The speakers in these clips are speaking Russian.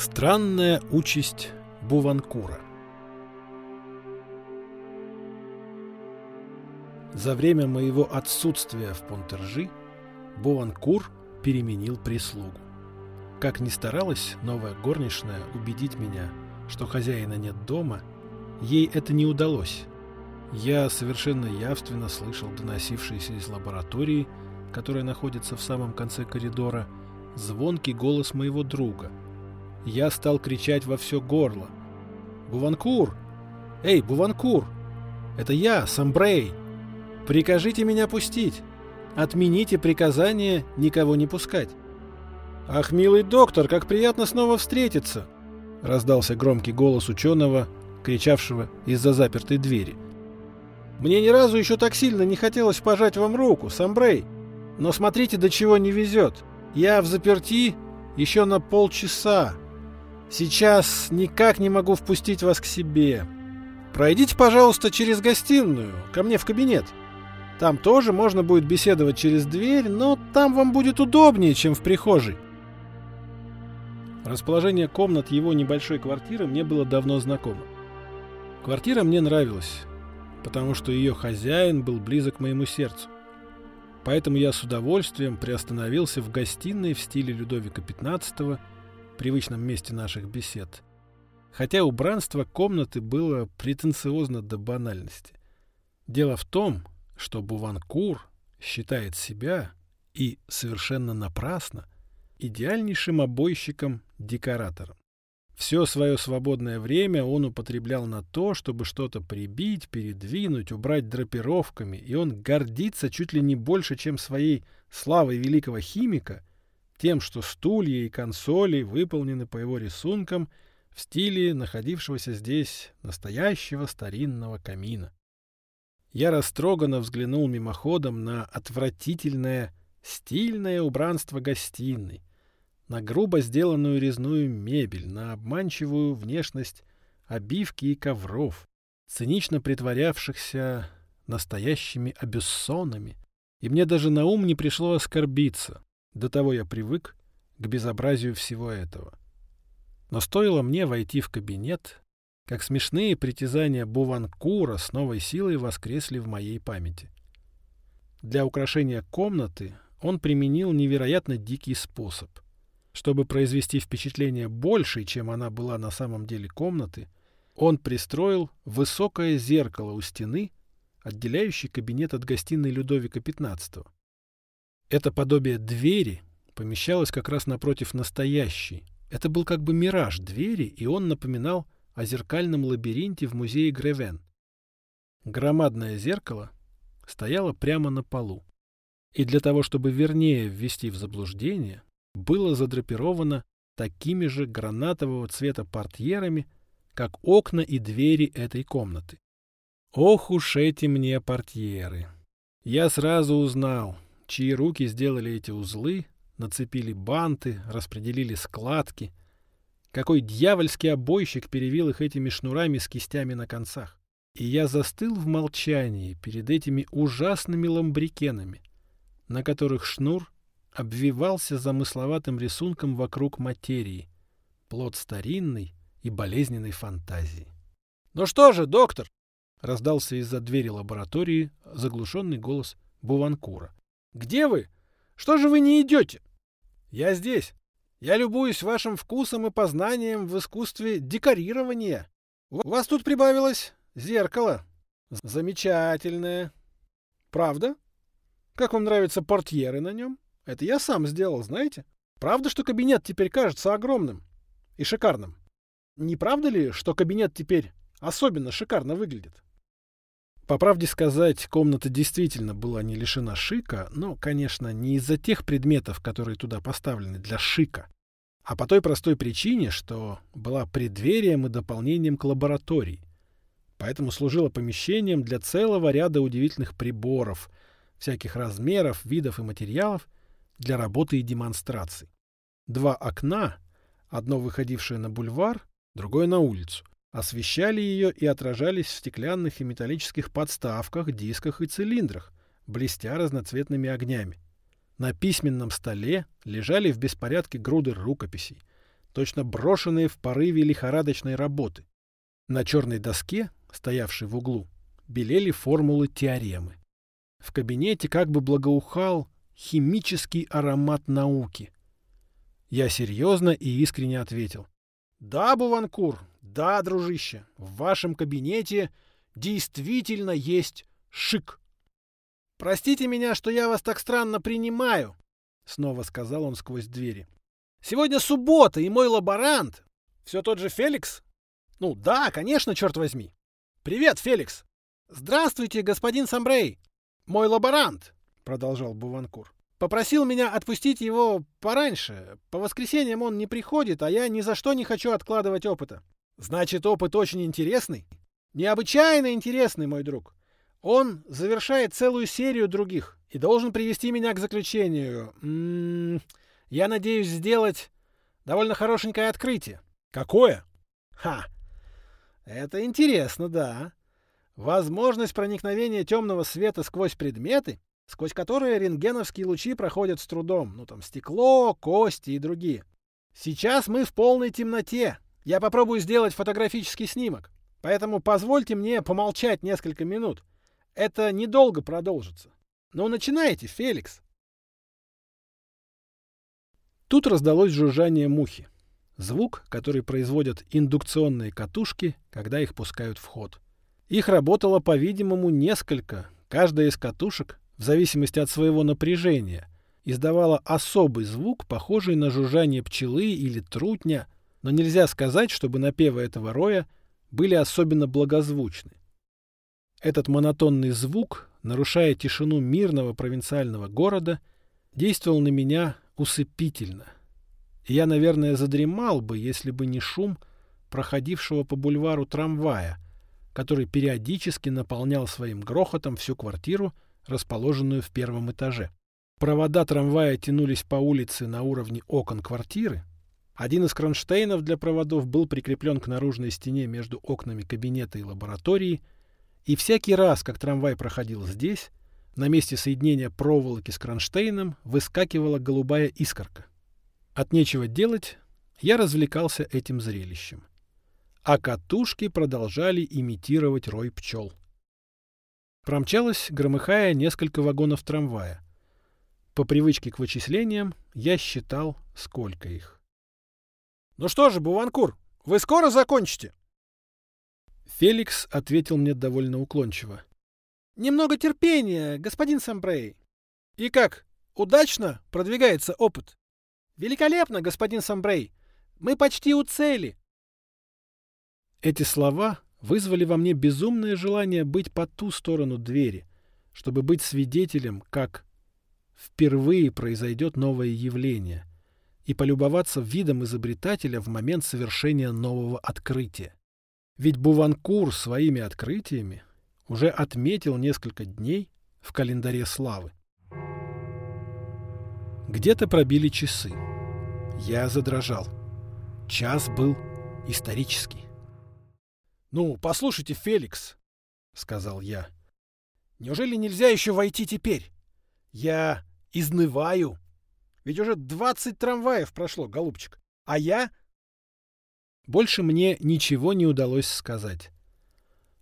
Странная участь Буванкура За время моего отсутствия в Понтержи Буванкур переменил прислугу. Как ни старалась новая горничная убедить меня, что хозяина нет дома, ей это не удалось. Я совершенно явственно слышал доносившиеся из лаборатории, которая находится в самом конце коридора, звонкий голос моего друга. Я стал кричать во все горло. «Буванкур! Эй, Буванкур! Это я, Самбрей! Прикажите меня пустить! Отмените приказание никого не пускать!» «Ах, милый доктор, как приятно снова встретиться!» Раздался громкий голос ученого, кричавшего из-за запертой двери. «Мне ни разу еще так сильно не хотелось пожать вам руку, Самбрей, но смотрите, до чего не везет!» Я в заперти еще на полчаса. Сейчас никак не могу впустить вас к себе. Пройдите, пожалуйста, через гостиную, ко мне в кабинет. Там тоже можно будет беседовать через дверь, но там вам будет удобнее, чем в прихожей. Расположение комнат его небольшой квартиры мне было давно знакомо. Квартира мне нравилась, потому что ее хозяин был близок к моему сердцу. Поэтому я с удовольствием приостановился в гостиной в стиле Людовика XV, привычном месте наших бесед. Хотя убранство комнаты было претенциозно до банальности. Дело в том, что Буванкур считает себя, и совершенно напрасно, идеальнейшим обойщиком-декоратором. Все свое свободное время он употреблял на то, чтобы что-то прибить, передвинуть, убрать драпировками, и он гордится чуть ли не больше, чем своей славой великого химика, тем, что стулья и консоли выполнены по его рисункам в стиле находившегося здесь настоящего старинного камина. Я растроганно взглянул мимоходом на отвратительное, стильное убранство гостиной, на грубо сделанную резную мебель, на обманчивую внешность обивки и ковров, цинично притворявшихся настоящими абюссонами. И мне даже на ум не пришло оскорбиться. До того я привык к безобразию всего этого. Но стоило мне войти в кабинет, как смешные притязания Буванкура с новой силой воскресли в моей памяти. Для украшения комнаты он применил невероятно дикий способ — чтобы произвести впечатление большей, чем она была на самом деле комнаты, он пристроил высокое зеркало у стены, отделяющее кабинет от гостиной Людовика XV. Это подобие двери помещалось как раз напротив настоящей. Это был как бы мираж двери, и он напоминал о зеркальном лабиринте в музее Гревен. Громадное зеркало стояло прямо на полу. И для того, чтобы вернее ввести в заблуждение, было задрапировано такими же гранатового цвета портьерами, как окна и двери этой комнаты. Ох уж эти мне портьеры! Я сразу узнал, чьи руки сделали эти узлы, нацепили банты, распределили складки. Какой дьявольский обойщик перевил их этими шнурами с кистями на концах. И я застыл в молчании перед этими ужасными ламбрикенами, на которых шнур обвивался замысловатым рисунком вокруг материи, плод старинной и болезненной фантазии. «Ну что же, доктор?» — раздался из-за двери лаборатории заглушенный голос Буванкура. «Где вы? Что же вы не идете?» «Я здесь. Я любуюсь вашим вкусом и познанием в искусстве декорирования. У вас тут прибавилось зеркало. Замечательное. Правда? Как вам нравятся портьеры на нем?» Это я сам сделал, знаете? Правда, что кабинет теперь кажется огромным и шикарным? Не правда ли, что кабинет теперь особенно шикарно выглядит? По правде сказать, комната действительно была не лишена шика, но, конечно, не из-за тех предметов, которые туда поставлены для шика, а по той простой причине, что была преддверием и дополнением к лаборатории. Поэтому служила помещением для целого ряда удивительных приборов, всяких размеров, видов и материалов, для работы и демонстраций. Два окна, одно выходившее на бульвар, другое на улицу, освещали ее и отражались в стеклянных и металлических подставках, дисках и цилиндрах, блестя разноцветными огнями. На письменном столе лежали в беспорядке груды рукописей. точно брошенные в порыве лихорадочной работы. На черной доске, стоявшей в углу, белели формулы теоремы. В кабинете как бы благоухал химический аромат науки. Я серьезно и искренне ответил. «Да, Буванкур, да, дружище, в вашем кабинете действительно есть шик». «Простите меня, что я вас так странно принимаю», — снова сказал он сквозь двери. «Сегодня суббота, и мой лаборант... Все тот же Феликс? Ну да, конечно, черт возьми. Привет, Феликс. Здравствуйте, господин Самбрей. Мой лаборант, продолжал Буванкур. Попросил меня отпустить его пораньше. По воскресеньям он не приходит, а я ни за что не хочу откладывать опыта. Значит, опыт очень интересный? Необычайно интересный, мой друг. Он завершает целую серию других и должен привести меня к заключению. М м-м, -м, я надеюсь сделать довольно хорошенькое открытие. Какое? Ха! Это интересно, да. Возможность проникновения темного света сквозь предметы, сквозь которые рентгеновские лучи проходят с трудом. Ну там стекло, кости и другие. Сейчас мы в полной темноте. Я попробую сделать фотографический снимок. Поэтому позвольте мне помолчать несколько минут. Это недолго продолжится. Ну, начинайте, Феликс. Тут раздалось жужжание мухи. Звук, который производят индукционные катушки, когда их пускают в ход. Их работало, по-видимому, несколько. Каждая из катушек, в зависимости от своего напряжения, издавала особый звук, похожий на жужжание пчелы или трутня, но нельзя сказать, чтобы напевы этого роя были особенно благозвучны. Этот монотонный звук, нарушая тишину мирного провинциального города, действовал на меня усыпительно. И я, наверное, задремал бы, если бы не шум проходившего по бульвару трамвая, который периодически наполнял своим грохотом всю квартиру, расположенную в первом этаже. Провода трамвая тянулись по улице на уровне окон квартиры. Один из кронштейнов для проводов был прикреплен к наружной стене между окнами кабинета и лаборатории — и всякий раз, как трамвай проходил здесь, на месте соединения проволоки с кронштейном выскакивала голубая искорка. От нечего делать, я развлекался этим зрелищем. А катушки продолжали имитировать рой пчел. Промчалось, громыхая, несколько вагонов трамвая. По привычке к вычислениям я считал, сколько их. «Ну что же, Буванкур, вы скоро закончите?» Феликс ответил мне довольно уклончиво. «Немного терпения, господин Самбрей. И как, удачно продвигается опыт?» «Великолепно, господин Самбрей. Мы почти у цели». Эти слова вызвали во мне безумное желание быть по ту сторону двери, чтобы быть свидетелем, как впервые произойдет новое явление, и полюбоваться видом изобретателя в момент совершения нового открытия. Ведь Буванкур своими открытиями уже отметил несколько дней в календаре славы. Где-то пробили часы. Я задрожал. Час был исторический. «Ну, послушайте, Феликс», — сказал я, — «неужели нельзя еще войти теперь? Я изнываю. Ведь уже двадцать трамваев прошло, голубчик, а я больше мне ничего не удалось сказать.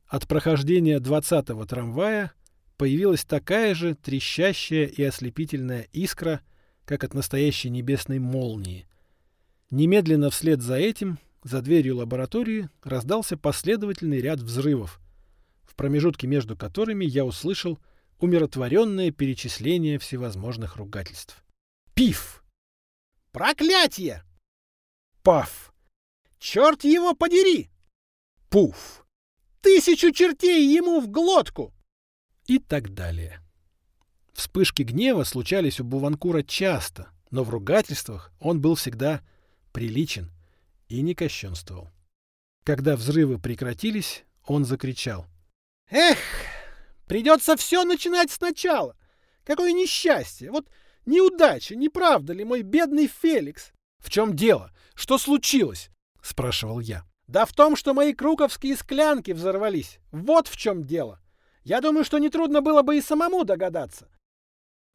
От прохождения двадцатого трамвая появилась такая же трещащая и ослепительная искра, как от настоящей небесной молнии. Немедленно вслед за этим, за дверью лаборатории, раздался последовательный ряд взрывов, в промежутке между которыми я услышал умиротворенное перечисление всевозможных ругательств. Пиф! Проклятие! Паф! Черт его подери! Пуф! Тысячу чертей ему в глотку! И так далее. Вспышки гнева случались у Буванкура часто, но в ругательствах он был всегда приличен и не кощунствовал. Когда взрывы прекратились, он закричал. «Эх, придется все начинать сначала! Какое несчастье! Вот неудача, не правда ли, мой бедный Феликс? В чем дело? Что случилось? — спрашивал я. «Да в том, что мои круковские склянки взорвались. Вот в чем дело. Я думаю, что нетрудно было бы и самому догадаться».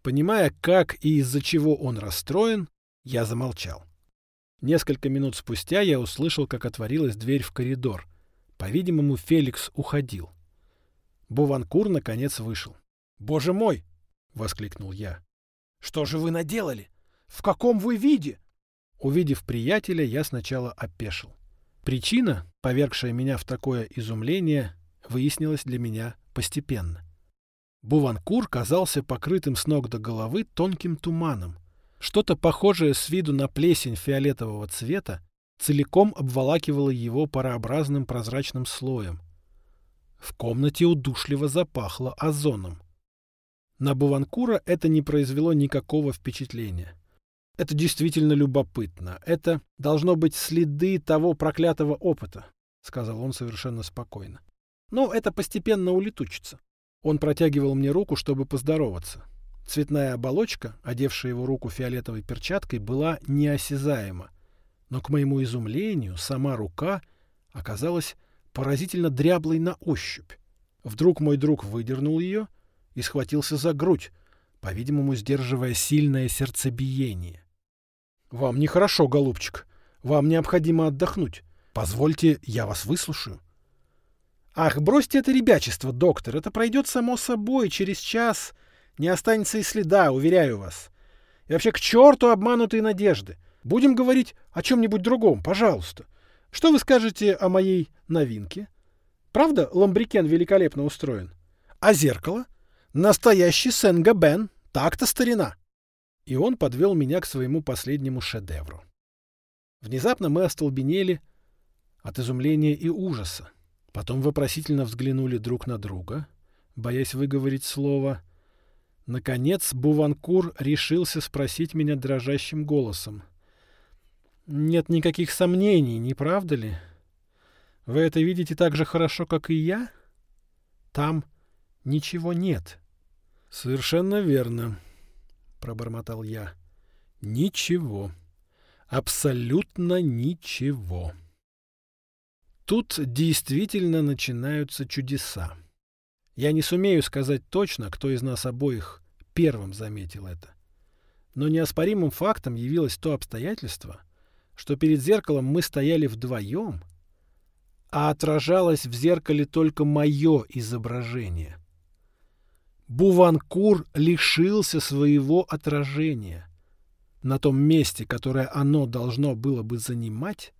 Понимая, как и из-за чего он расстроен, я замолчал. Несколько минут спустя я услышал, как отворилась дверь в коридор. По-видимому, Феликс уходил. Буванкур наконец вышел. «Боже мой!» — воскликнул я. «Что же вы наделали? В каком вы виде?» Увидев приятеля, я сначала опешил. Причина, повергшая меня в такое изумление, выяснилась для меня постепенно. Буванкур казался покрытым с ног до головы тонким туманом. Что-то похожее с виду на плесень фиолетового цвета целиком обволакивало его парообразным прозрачным слоем. В комнате удушливо запахло озоном. На Буванкура это не произвело никакого впечатления. Это действительно любопытно. Это должно быть следы того проклятого опыта, сказал он совершенно спокойно. Но это постепенно улетучится. Он протягивал мне руку, чтобы поздороваться. Цветная оболочка, одевшая его руку фиолетовой перчаткой, была неосязаема. Но, к моему изумлению, сама рука оказалась поразительно дряблой на ощупь. Вдруг мой друг выдернул ее и схватился за грудь, по-видимому, сдерживая сильное сердцебиение. «Вам нехорошо, голубчик. Вам необходимо отдохнуть. Позвольте, я вас выслушаю». «Ах, бросьте это ребячество, доктор. Это пройдет само собой. Через час не останется и следа, уверяю вас. И вообще к черту обманутые надежды. Будем говорить о чем-нибудь другом, пожалуйста. Что вы скажете о моей новинке? Правда, ламбрикен великолепно устроен? А зеркало? Настоящий Сен-Габен. Так-то старина. И он подвел меня к своему последнему шедевру. Внезапно мы остолбенели от изумления и ужаса. Потом вопросительно взглянули друг на друга, боясь выговорить слово. Наконец Буванкур решился спросить меня дрожащим голосом. «Нет никаких сомнений, не правда ли? Вы это видите так же хорошо, как и я? Там ничего нет». «Совершенно верно», — пробормотал я. «Ничего. Абсолютно ничего». Тут действительно начинаются чудеса. Я не сумею сказать точно, кто из нас обоих первым заметил это. Но неоспоримым фактом явилось то обстоятельство, что перед зеркалом мы стояли вдвоем, а отражалось в зеркале только мое изображение. Буванкур лишился своего отражения. На том месте, которое оно должно было бы занимать,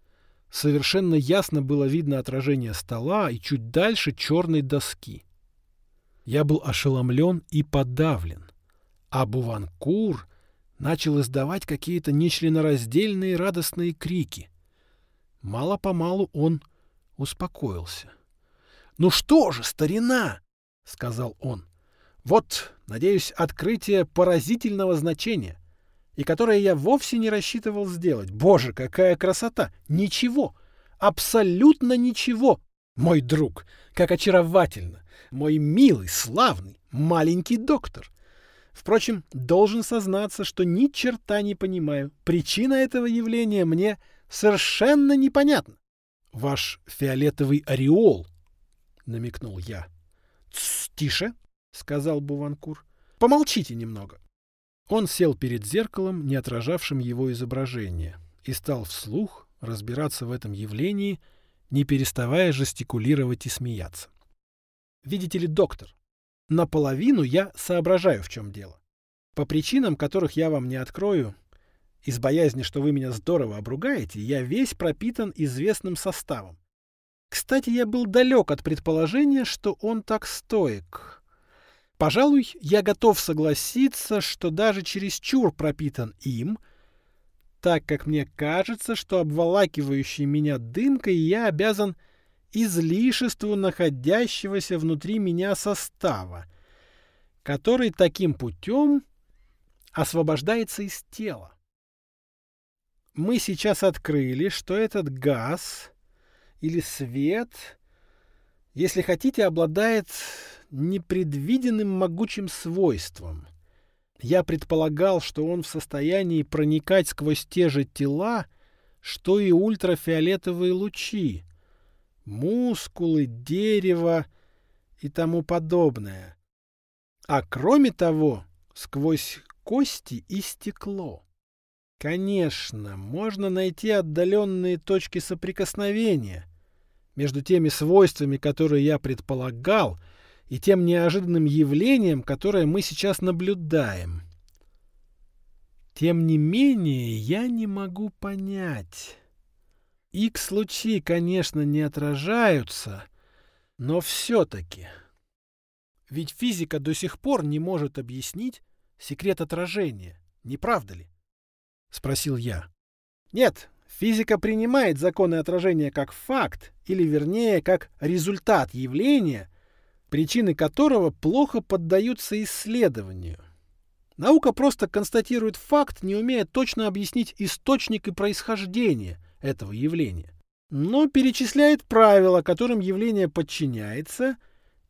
Совершенно ясно было видно отражение стола и чуть дальше черной доски. Я был ошеломлен и подавлен. А Буванкур начал издавать какие-то нечленораздельные радостные крики. Мало-помалу он успокоился. «Ну что же, старина!» — сказал он. «Вот, надеюсь, открытие поразительного значения и которое я вовсе не рассчитывал сделать. Боже, какая красота! Ничего! Абсолютно ничего! Мой друг, как очаровательно! Мой милый, славный, маленький доктор! Впрочем, должен сознаться, что ни черта не понимаю. Причина этого явления мне совершенно непонятна. Ваш фиолетовый ореол, намекнул я. Тише, сказал Буванкур. Помолчите немного. Он сел перед зеркалом, не отражавшим его изображение, и стал вслух разбираться в этом явлении, не переставая жестикулировать и смеяться. Видите ли, доктор, наполовину я соображаю, в чем дело. По причинам, которых я вам не открою, из боязни, что вы меня здорово обругаете, я весь пропитан известным составом. Кстати, я был далек от предположения, что он так стоек. Пожалуй, я готов согласиться, что даже чересчур пропитан им, так как мне кажется, что обволакивающей меня дымкой я обязан излишеству находящегося внутри меня состава, который таким путем освобождается из тела. Мы сейчас открыли, что этот газ или свет, если хотите, обладает непредвиденным могучим свойством. Я предполагал, что он в состоянии проникать сквозь те же тела, что и ультрафиолетовые лучи, мускулы, дерево и тому подобное. А кроме того, сквозь кости и стекло. Конечно, можно найти отдаленные точки соприкосновения между теми свойствами, которые я предполагал, и тем неожиданным явлением, которое мы сейчас наблюдаем. Тем не менее, я не могу понять. X-лучи, конечно, не отражаются, но все-таки. Ведь физика до сих пор не может объяснить секрет отражения, не правда ли? Спросил я. Нет, физика принимает законы отражения как факт, или вернее, как результат явления, причины которого плохо поддаются исследованию. Наука просто констатирует факт, не умея точно объяснить источник и происхождение этого явления. Но перечисляет правила, которым явление подчиняется,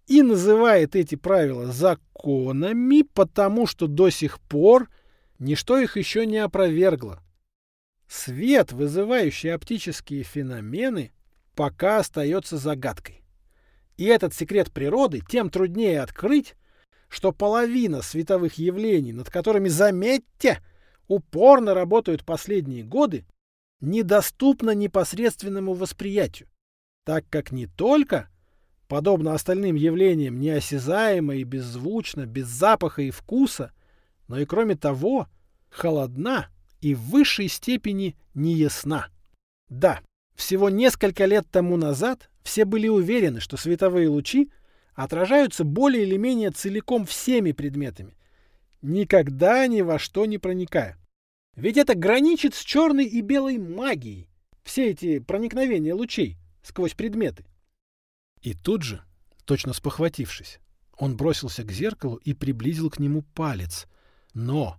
и называет эти правила законами, потому что до сих пор ничто их еще не опровергло. Свет, вызывающий оптические феномены, пока остается загадкой. И этот секрет природы тем труднее открыть, что половина световых явлений, над которыми, заметьте, упорно работают последние годы, недоступна непосредственному восприятию, так как не только, подобно остальным явлениям, неосязаемо и беззвучно, без запаха и вкуса, но и кроме того, холодна и в высшей степени неясна. Да, всего несколько лет тому назад все были уверены, что световые лучи отражаются более или менее целиком всеми предметами, никогда ни во что не проникая. Ведь это граничит с черной и белой магией, все эти проникновения лучей сквозь предметы. И тут же, точно спохватившись, он бросился к зеркалу и приблизил к нему палец. Но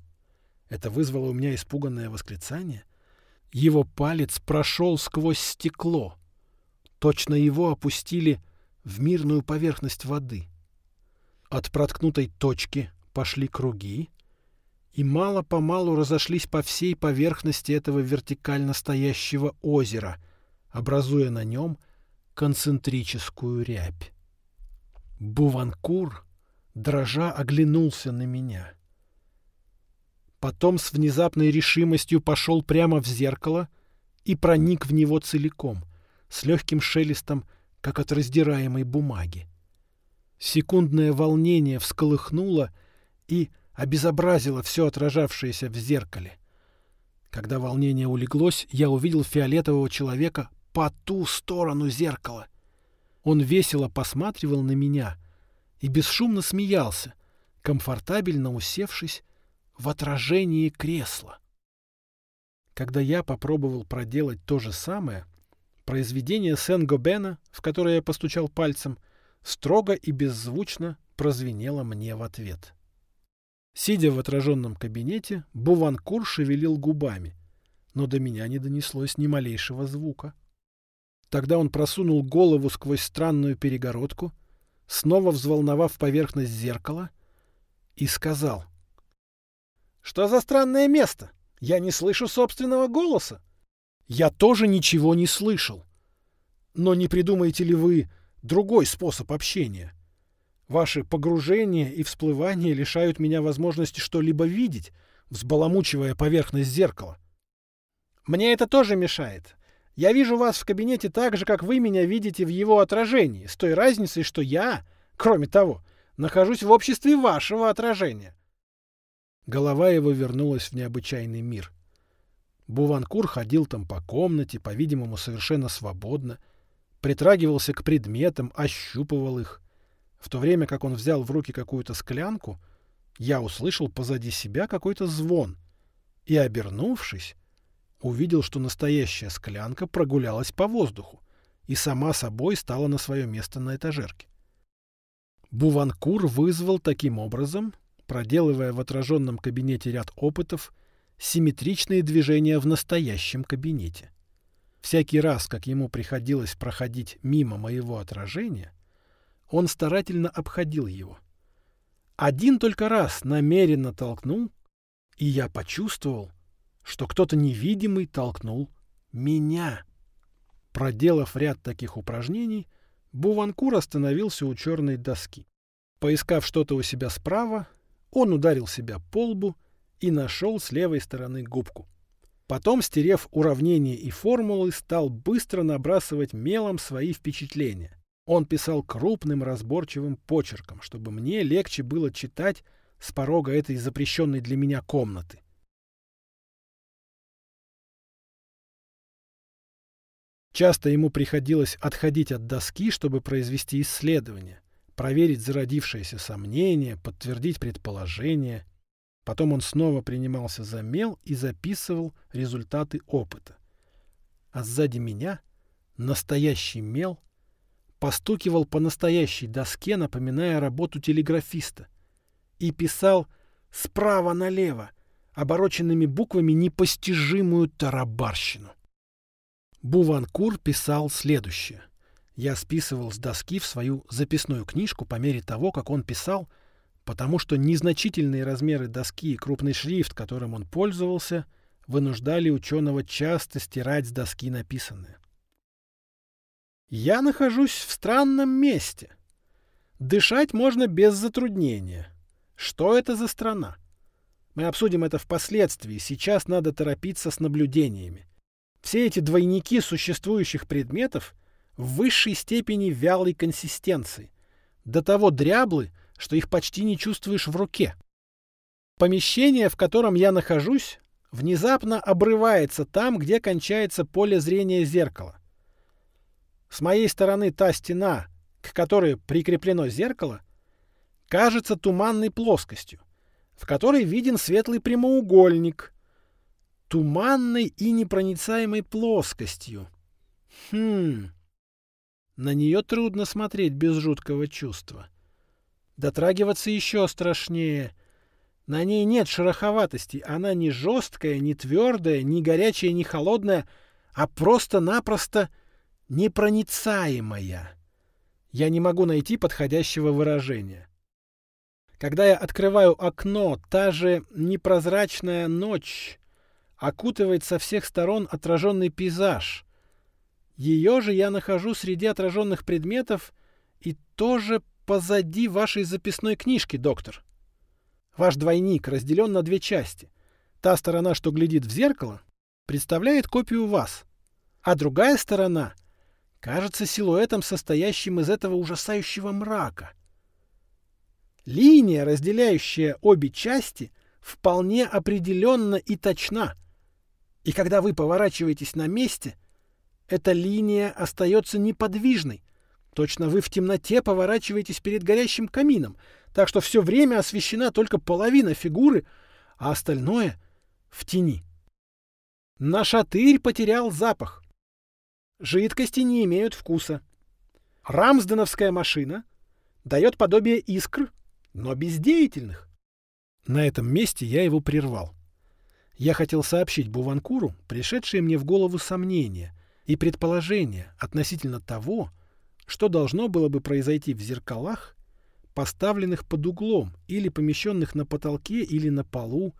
это вызвало у меня испуганное восклицание. Его палец прошел сквозь стекло. Точно его опустили в мирную поверхность воды. От проткнутой точки пошли круги и мало-помалу разошлись по всей поверхности этого вертикально стоящего озера, образуя на нем концентрическую рябь. Буванкур, дрожа, оглянулся на меня. Потом с внезапной решимостью пошел прямо в зеркало и проник в него целиком, с легким шелестом как от раздираемой бумаги. Секундное волнение всколыхнуло и обезобразило все отражавшееся в зеркале. Когда волнение улеглось, я увидел фиолетового человека по ту сторону зеркала. Он весело посматривал на меня и бесшумно смеялся, комфортабельно усевшись в отражении кресла. Когда я попробовал проделать то же самое, Произведение Сен-Гобена, в которое я постучал пальцем, строго и беззвучно прозвенело мне в ответ. Сидя в отраженном кабинете, Буванкур шевелил губами, но до меня не донеслось ни малейшего звука. Тогда он просунул голову сквозь странную перегородку, снова взволновав поверхность зеркала, и сказал. «Что за странное место? Я не слышу собственного голоса. Я тоже ничего не слышал. Но не придумаете ли вы другой способ общения? Ваши погружения и всплывания лишают меня возможности что-либо видеть, взбаламучивая поверхность зеркала. Мне это тоже мешает. Я вижу вас в кабинете так же, как вы меня видите в его отражении, с той разницей, что я, кроме того, нахожусь в обществе вашего отражения. Голова его вернулась в необычайный мир. Буванкур ходил там по комнате, по-видимому, совершенно свободно, притрагивался к предметам, ощупывал их. В то время как он взял в руки какую-то склянку, я услышал позади себя какой-то звон и, обернувшись, увидел, что настоящая склянка прогулялась по воздуху и сама собой стала на свое место на этажерке. Буванкур вызвал таким образом, проделывая в отраженном кабинете ряд опытов, симметричные движения в настоящем кабинете. Всякий раз, как ему приходилось проходить мимо моего отражения, он старательно обходил его. Один только раз намеренно толкнул, и я почувствовал, что кто-то невидимый толкнул меня. Проделав ряд таких упражнений, Буванкур остановился у черной доски. Поискав что-то у себя справа, он ударил себя по лбу и нашел с левой стороны губку. Потом, стерев уравнения и формулы, стал быстро набрасывать мелом свои впечатления. Он писал крупным разборчивым почерком, чтобы мне легче было читать с порога этой запрещенной для меня комнаты. Часто ему приходилось отходить от доски, чтобы произвести исследование, проверить зародившееся сомнение, подтвердить предположение. Потом он снова принимался за мел и записывал результаты опыта. А сзади меня настоящий мел постукивал по настоящей доске, напоминая работу телеграфиста, и писал справа налево, обороченными буквами непостижимую тарабарщину. Буванкур писал следующее. Я списывал с доски в свою записную книжку по мере того, как он писал — потому что незначительные размеры доски и крупный шрифт, которым он пользовался, вынуждали ученого часто стирать с доски написанное. Я нахожусь в странном месте. Дышать можно без затруднения. Что это за страна? Мы обсудим это впоследствии, сейчас надо торопиться с наблюдениями. Все эти двойники существующих предметов в высшей степени вялой консистенции. До того дряблы, что их почти не чувствуешь в руке. Помещение, в котором я нахожусь, внезапно обрывается там, где кончается поле зрения зеркала. С моей стороны та стена, к которой прикреплено зеркало, кажется туманной плоскостью, в которой виден светлый прямоугольник, туманной и непроницаемой плоскостью. Хм. На нее трудно смотреть без жуткого чувства. Дотрагиваться еще страшнее. На ней нет шероховатости. Она не жесткая, не твердая, не горячая, не холодная, а просто-напросто непроницаемая. Я не могу найти подходящего выражения. Когда я открываю окно, та же непрозрачная ночь окутывает со всех сторон отраженный пейзаж. Ее же я нахожу среди отраженных предметов и тоже позади вашей записной книжки, доктор. Ваш двойник разделен на две части. Та сторона, что глядит в зеркало, представляет копию вас, а другая сторона кажется силуэтом, состоящим из этого ужасающего мрака. Линия, разделяющая обе части, вполне определенна и точна. И когда вы поворачиваетесь на месте, эта линия остается неподвижной, Точно вы в темноте поворачиваетесь перед горящим камином, так что все время освещена только половина фигуры, а остальное — в тени. Наш отырь потерял запах. Жидкости не имеют вкуса. Рамсденовская машина дает подобие искр, но бездеятельных. На этом месте я его прервал. Я хотел сообщить Буванкуру пришедшие мне в голову сомнения и предположения относительно того, что должно было бы произойти в зеркалах, поставленных под углом или помещенных на потолке или на полу.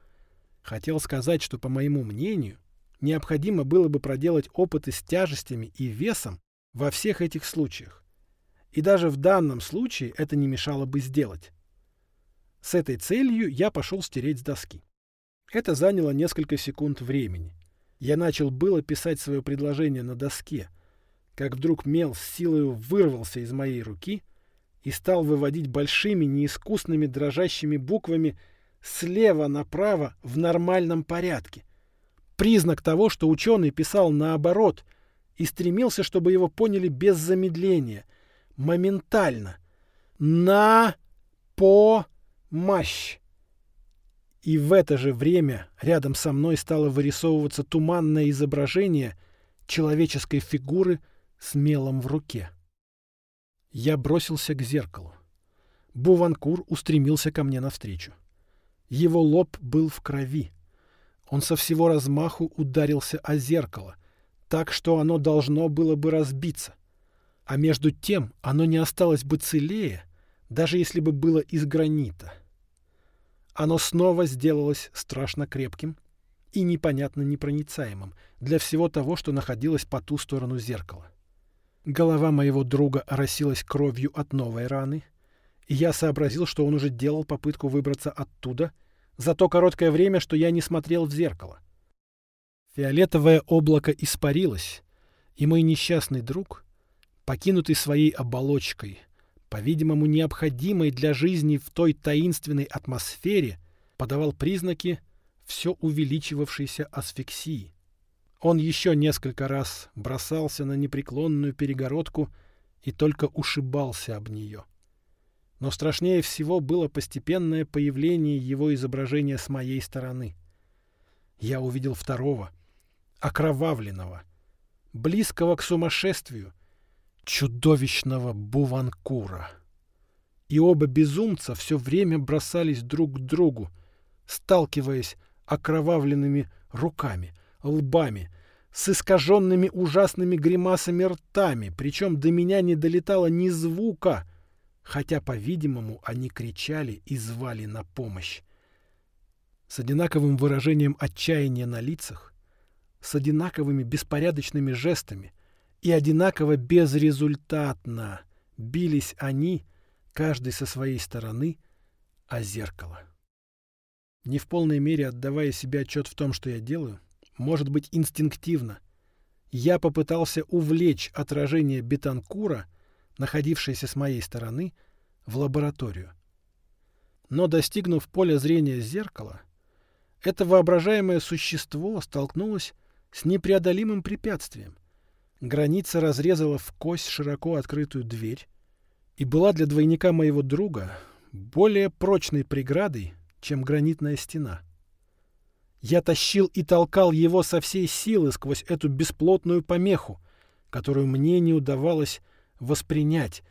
Хотел сказать, что, по моему мнению, необходимо было бы проделать опыты с тяжестями и весом во всех этих случаях. И даже в данном случае это не мешало бы сделать. С этой целью я пошел стереть с доски. Это заняло несколько секунд времени. Я начал было писать свое предложение на доске — как вдруг мел с силой вырвался из моей руки и стал выводить большими неискусными дрожащими буквами слева направо в нормальном порядке. Признак того, что ученый писал наоборот и стремился, чтобы его поняли без замедления, моментально. На по мощь. И в это же время рядом со мной стало вырисовываться туманное изображение человеческой фигуры – с мелом в руке. Я бросился к зеркалу. Буванкур устремился ко мне навстречу. Его лоб был в крови. Он со всего размаху ударился о зеркало, так что оно должно было бы разбиться. А между тем оно не осталось бы целее, даже если бы было из гранита. Оно снова сделалось страшно крепким и непонятно непроницаемым для всего того, что находилось по ту сторону зеркала. Голова моего друга оросилась кровью от новой раны, и я сообразил, что он уже делал попытку выбраться оттуда за то короткое время, что я не смотрел в зеркало. Фиолетовое облако испарилось, и мой несчастный друг, покинутый своей оболочкой, по-видимому, необходимой для жизни в той таинственной атмосфере, подавал признаки все увеличивавшейся асфиксии. Он еще несколько раз бросался на непреклонную перегородку и только ушибался об нее. Но страшнее всего было постепенное появление его изображения с моей стороны. Я увидел второго, окровавленного, близкого к сумасшествию, чудовищного Буванкура. И оба безумца все время бросались друг к другу, сталкиваясь окровавленными руками, лбами, с искаженными ужасными гримасами ртами, причем до меня не долетало ни звука, хотя, по-видимому, они кричали и звали на помощь. С одинаковым выражением отчаяния на лицах, с одинаковыми беспорядочными жестами и одинаково безрезультатно бились они, каждый со своей стороны, о зеркало. Не в полной мере отдавая себе отчет в том, что я делаю, может быть, инстинктивно, я попытался увлечь отражение Бетанкура, находившееся с моей стороны, в лабораторию. Но достигнув поля зрения зеркала, это воображаемое существо столкнулось с непреодолимым препятствием. Граница разрезала в кость широко открытую дверь и была для двойника моего друга более прочной преградой, чем гранитная стена. Я тащил и толкал его со всей силы сквозь эту бесплотную помеху, которую мне не удавалось воспринять,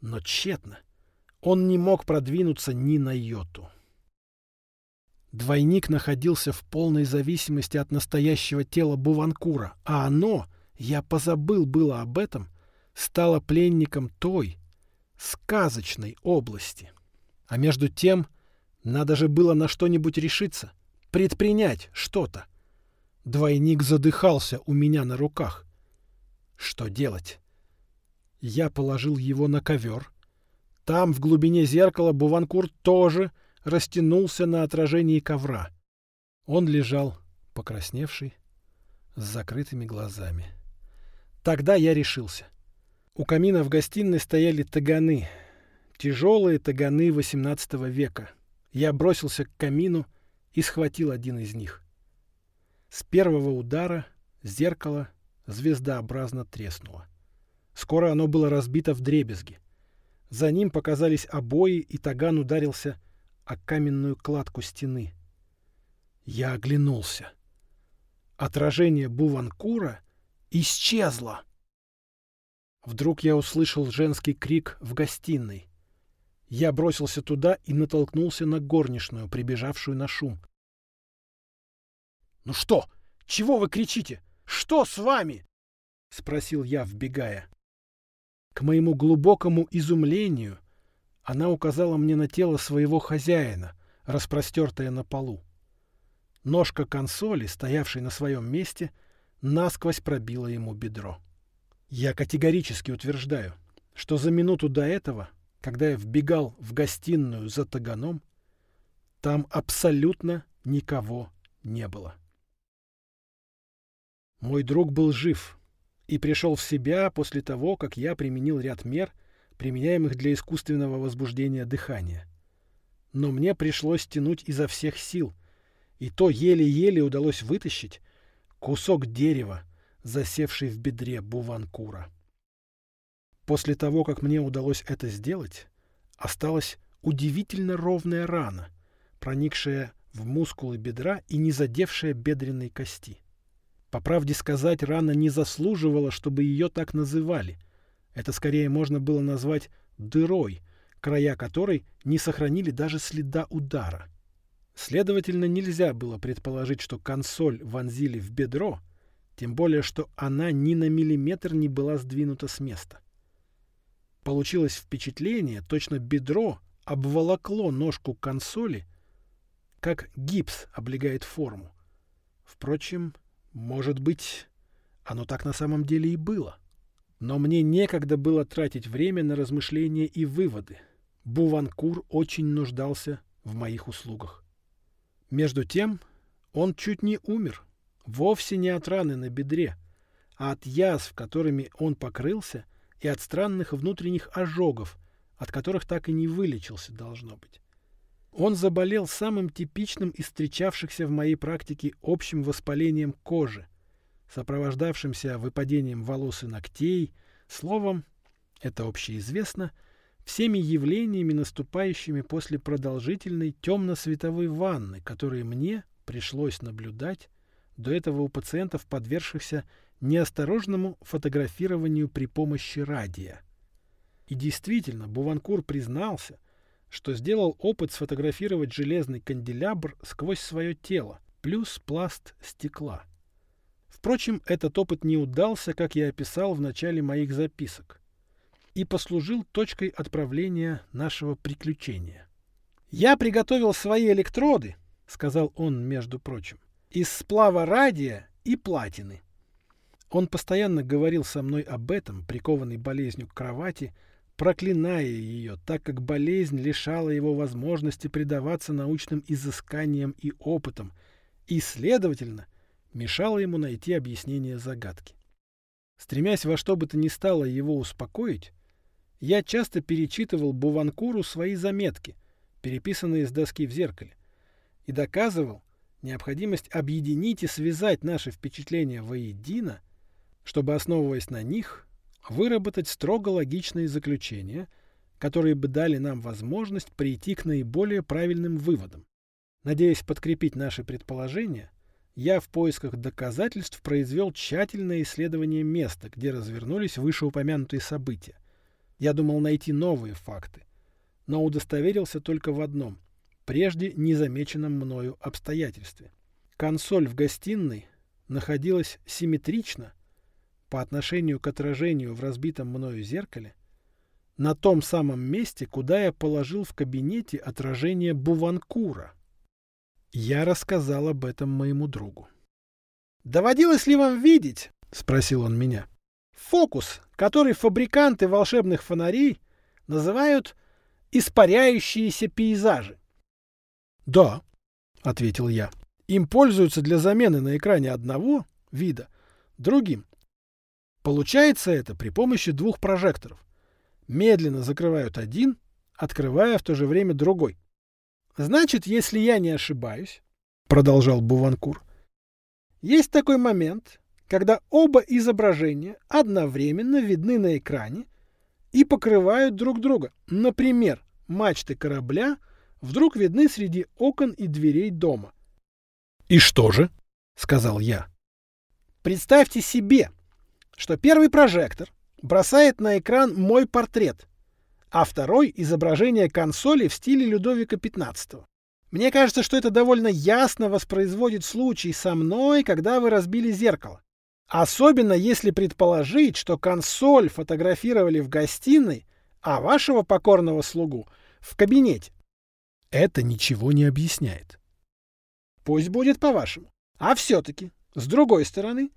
но тщетно. Он не мог продвинуться ни на йоту. Двойник находился в полной зависимости от настоящего тела Буванкура, а оно, я позабыл было об этом, стало пленником той, сказочной области. А между тем надо же было на что-нибудь решиться, предпринять что-то. Двойник задыхался у меня на руках. Что делать? Я положил его на ковер. Там, в глубине зеркала, Буванкур тоже растянулся на отражении ковра. Он лежал, покрасневший, с закрытыми глазами. Тогда я решился. У камина в гостиной стояли таганы, тяжелые таганы XVIII века — я бросился к камину и схватил один из них. С первого удара зеркало звездообразно треснуло. Скоро оно было разбито в дребезги. За ним показались обои, и таган ударился о каменную кладку стены. Я оглянулся. Отражение Буванкура исчезло. Вдруг я услышал женский крик в гостиной. Я бросился туда и натолкнулся на горничную, прибежавшую на шум. «Ну что? Чего вы кричите? Что с вами?» — спросил я, вбегая. К моему глубокому изумлению она указала мне на тело своего хозяина, распростертое на полу. Ножка консоли, стоявшей на своем месте, насквозь пробила ему бедро. Я категорически утверждаю, что за минуту до этого когда я вбегал в гостиную за таганом, там абсолютно никого не было. Мой друг был жив и пришел в себя после того, как я применил ряд мер, применяемых для искусственного возбуждения дыхания. Но мне пришлось тянуть изо всех сил, и то еле-еле удалось вытащить кусок дерева, засевший в бедре Буванкура. После того, как мне удалось это сделать, осталась удивительно ровная рана, проникшая в мускулы бедра и не задевшая бедренной кости. По правде сказать, рана не заслуживала, чтобы ее так называли. Это скорее можно было назвать дырой, края которой не сохранили даже следа удара. Следовательно, нельзя было предположить, что консоль вонзили в бедро, тем более, что она ни на миллиметр не была сдвинута с места. Получилось впечатление, точно бедро обволокло ножку консоли, как гипс облегает форму. Впрочем, может быть, оно так на самом деле и было. Но мне некогда было тратить время на размышления и выводы. Буванкур очень нуждался в моих услугах. Между тем, он чуть не умер, вовсе не от раны на бедре, а от язв, которыми он покрылся, и от странных внутренних ожогов, от которых так и не вылечился, должно быть. Он заболел самым типичным из встречавшихся в моей практике общим воспалением кожи, сопровождавшимся выпадением волос и ногтей, словом, это общеизвестно, всеми явлениями, наступающими после продолжительной темно-световой ванны, которые мне пришлось наблюдать до этого у пациентов, подвергшихся неосторожному фотографированию при помощи радия. И действительно, Буванкур признался, что сделал опыт сфотографировать железный канделябр сквозь свое тело, плюс пласт стекла. Впрочем, этот опыт не удался, как я описал в начале моих записок, и послужил точкой отправления нашего приключения. «Я приготовил свои электроды», — сказал он, между прочим, — «из сплава радия и платины. Он постоянно говорил со мной об этом, прикованный болезнью к кровати, проклиная ее, так как болезнь лишала его возможности предаваться научным изысканиям и опытам, и, следовательно, мешала ему найти объяснение загадки. Стремясь во что бы то ни стало его успокоить, я часто перечитывал Буванкуру свои заметки, переписанные с доски в зеркале, и доказывал необходимость объединить и связать наши впечатления воедино – чтобы, основываясь на них, выработать строго логичные заключения, которые бы дали нам возможность прийти к наиболее правильным выводам. Надеясь подкрепить наши предположения, я в поисках доказательств произвел тщательное исследование места, где развернулись вышеупомянутые события. Я думал найти новые факты, но удостоверился только в одном, прежде незамеченном мною обстоятельстве. Консоль в гостиной находилась симметрично – по отношению к отражению в разбитом мною зеркале на том самом месте, куда я положил в кабинете отражение Буванкура. Я рассказал об этом моему другу. «Доводилось ли вам видеть, — спросил он меня, — фокус, который фабриканты волшебных фонарей называют испаряющиеся пейзажи?» «Да», — ответил я. «Им пользуются для замены на экране одного вида другим. Получается это при помощи двух прожекторов. Медленно закрывают один, открывая в то же время другой. Значит, если я не ошибаюсь, продолжал Буванкур, есть такой момент, когда оба изображения одновременно видны на экране и покрывают друг друга. Например, мачты корабля вдруг видны среди окон и дверей дома. «И что же?» — сказал я. «Представьте себе, что первый прожектор бросает на экран мой портрет, а второй — изображение консоли в стиле Людовика XV. Мне кажется, что это довольно ясно воспроизводит случай со мной, когда вы разбили зеркало. Особенно если предположить, что консоль фотографировали в гостиной, а вашего покорного слугу — в кабинете. Это ничего не объясняет. Пусть будет по-вашему. А все-таки, с другой стороны,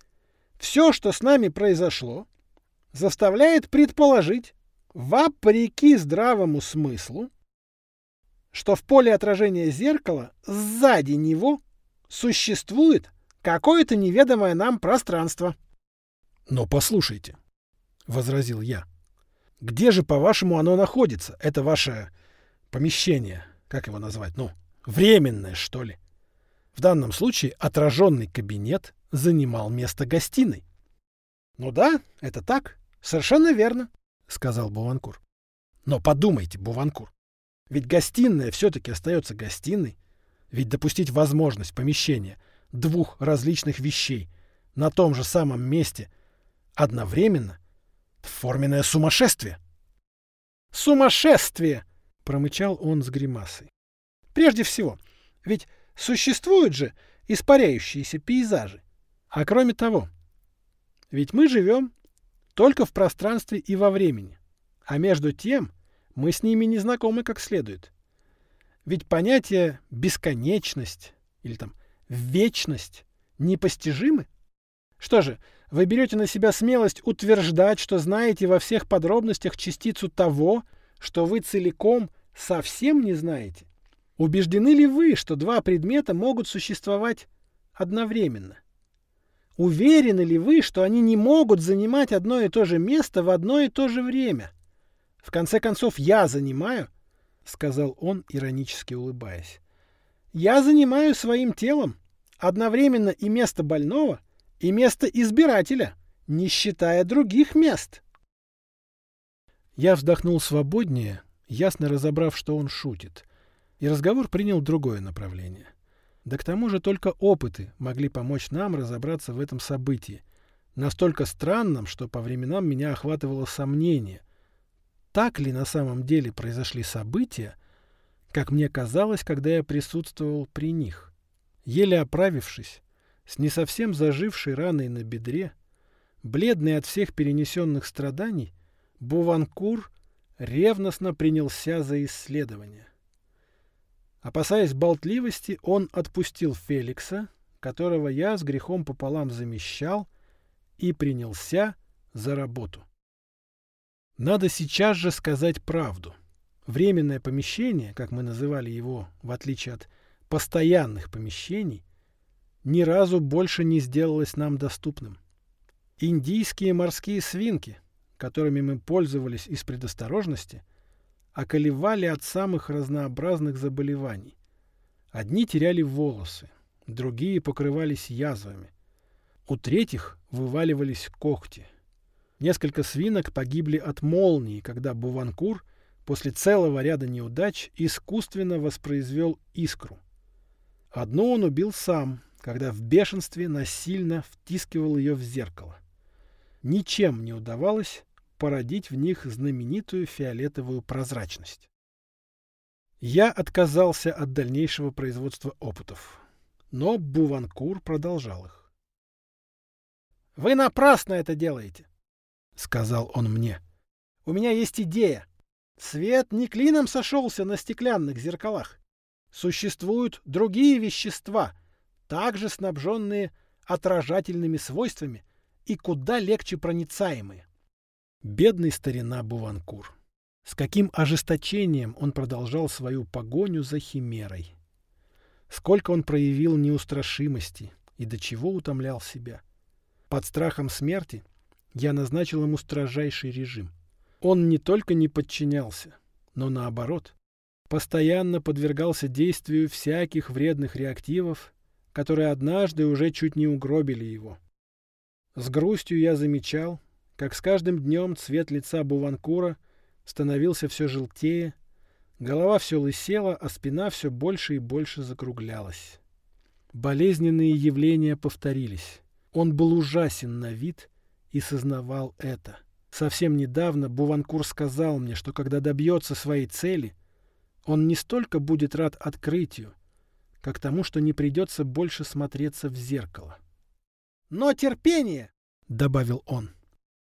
все, что с нами произошло, заставляет предположить, вопреки здравому смыслу, что в поле отражения зеркала сзади него существует какое-то неведомое нам пространство. «Но послушайте», — возразил я, — «где же, по-вашему, оно находится? Это ваше помещение, как его назвать, ну, временное, что ли? В данном случае отраженный кабинет занимал место гостиной. «Ну да, это так. Совершенно верно», — сказал Буванкур. «Но подумайте, Буванкур, ведь гостиная все-таки остается гостиной. Ведь допустить возможность помещения двух различных вещей на том же самом месте одновременно — форменное сумасшествие». «Сумасшествие!» — промычал он с гримасой. «Прежде всего, ведь существуют же испаряющиеся пейзажи. А кроме того, ведь мы живем только в пространстве и во времени, а между тем мы с ними не знакомы как следует. Ведь понятие «бесконечность» или там «вечность» непостижимы. Что же, вы берете на себя смелость утверждать, что знаете во всех подробностях частицу того, что вы целиком совсем не знаете? Убеждены ли вы, что два предмета могут существовать одновременно? Уверены ли вы, что они не могут занимать одно и то же место в одно и то же время? В конце концов, я занимаю, — сказал он, иронически улыбаясь. Я занимаю своим телом одновременно и место больного, и место избирателя, не считая других мест. Я вздохнул свободнее, ясно разобрав, что он шутит, и разговор принял другое направление. Да к тому же только опыты могли помочь нам разобраться в этом событии, настолько странном, что по временам меня охватывало сомнение, так ли на самом деле произошли события, как мне казалось, когда я присутствовал при них. Еле оправившись, с не совсем зажившей раной на бедре, бледный от всех перенесенных страданий, Буванкур ревностно принялся за исследование. Опасаясь болтливости, он отпустил Феликса, которого я с грехом пополам замещал, и принялся за работу. Надо сейчас же сказать правду. Временное помещение, как мы называли его, в отличие от постоянных помещений, ни разу больше не сделалось нам доступным. Индийские морские свинки, которыми мы пользовались из предосторожности – околевали от самых разнообразных заболеваний. Одни теряли волосы, другие покрывались язвами. У третьих вываливались когти. Несколько свинок погибли от молнии, когда Буванкур после целого ряда неудач искусственно воспроизвел искру. Одну он убил сам, когда в бешенстве насильно втискивал ее в зеркало. Ничем не удавалось породить в них знаменитую фиолетовую прозрачность. Я отказался от дальнейшего производства опытов, но Буванкур продолжал их. «Вы напрасно это делаете», — сказал он мне. «У меня есть идея. Свет не клином сошелся на стеклянных зеркалах. Существуют другие вещества, также снабженные отражательными свойствами и куда легче проницаемые. Бедный старина Буванкур. С каким ожесточением он продолжал свою погоню за химерой. Сколько он проявил неустрашимости и до чего утомлял себя. Под страхом смерти я назначил ему строжайший режим. Он не только не подчинялся, но наоборот, постоянно подвергался действию всяких вредных реактивов, которые однажды уже чуть не угробили его. С грустью я замечал, как с каждым днем цвет лица Буванкура становился все желтее, голова все лысела, а спина все больше и больше закруглялась. Болезненные явления повторились. Он был ужасен на вид и сознавал это. Совсем недавно Буванкур сказал мне, что когда добьется своей цели, он не столько будет рад открытию, как тому, что не придется больше смотреться в зеркало. «Но терпение!» — добавил он.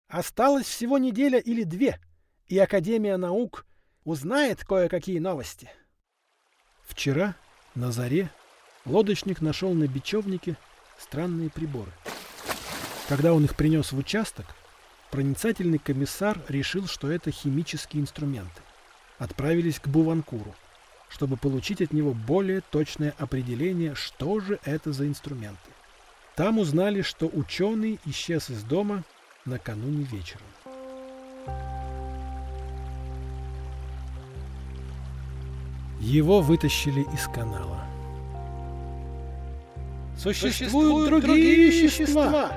Осталось всего неделя или две, и Академия наук узнает кое-какие новости. Вчера, на заре, лодочник нашел на бечевнике странные приборы. Когда он их принес в участок, проницательный комиссар решил, что это химические инструменты. Отправились к Буванкуру, чтобы получить от него более точное определение, что же это за инструменты. Там узнали, что ученый исчез из дома накануне вечером. Его вытащили из канала. Существуют, другие вещества,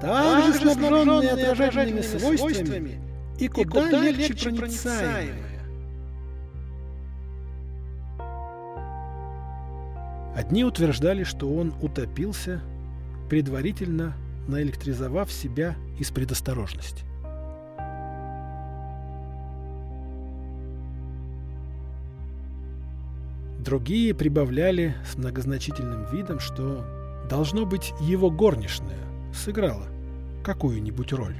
также снабженные отражательными свойствами и куда, и куда легче, легче проницаемые. Одни утверждали, что он утопился, предварительно наэлектризовав себя из предосторожности. Другие прибавляли с многозначительным видом, что должно быть его горничная сыграла какую-нибудь роль.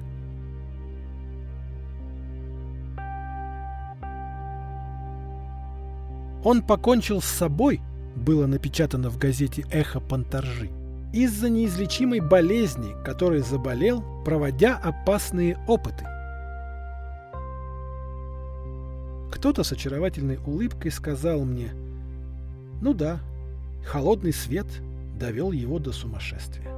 Он покончил с собой, было напечатано в газете «Эхо Панторжи», из-за неизлечимой болезни, которой заболел, проводя опасные опыты. Кто-то с очаровательной улыбкой сказал мне, ну да, холодный свет довел его до сумасшествия.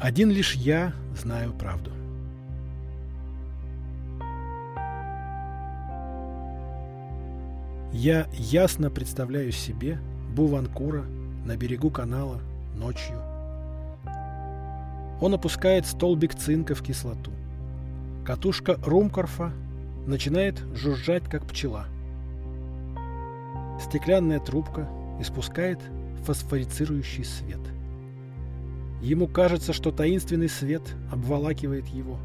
Один лишь я знаю правду. Я ясно представляю себе Буванкура на берегу канала ночью. Он опускает столбик цинка в кислоту. Катушка Румкорфа начинает жужжать, как пчела. Стеклянная трубка испускает фосфорицирующий свет. Ему кажется, что таинственный свет обволакивает его.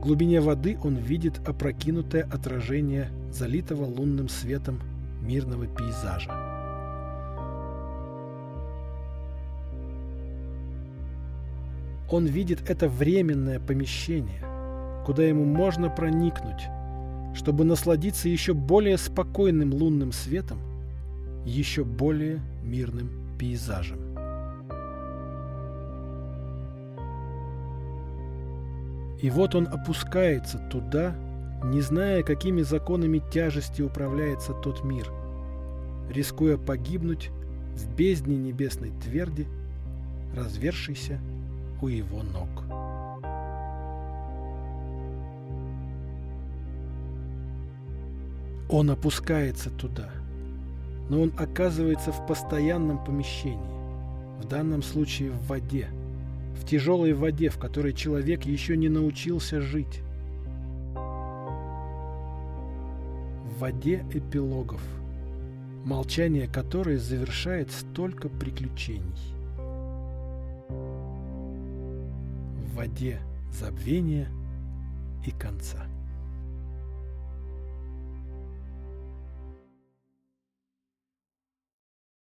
В глубине воды он видит опрокинутое отражение залитого лунным светом мирного пейзажа. Он видит это временное помещение, куда ему можно проникнуть, чтобы насладиться еще более спокойным лунным светом, еще более мирным пейзажем. И вот он опускается туда, не зная, какими законами тяжести управляется тот мир, рискуя погибнуть в бездне небесной тверди, развершейся у его ног. Он опускается туда, но он оказывается в постоянном помещении, в данном случае в воде, в тяжелой воде, в которой человек еще не научился жить. В воде эпилогов, молчание которой завершает столько приключений. В воде забвения и конца.